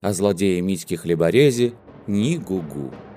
А о злодее Митьке хлеборези ни гугу. -гу.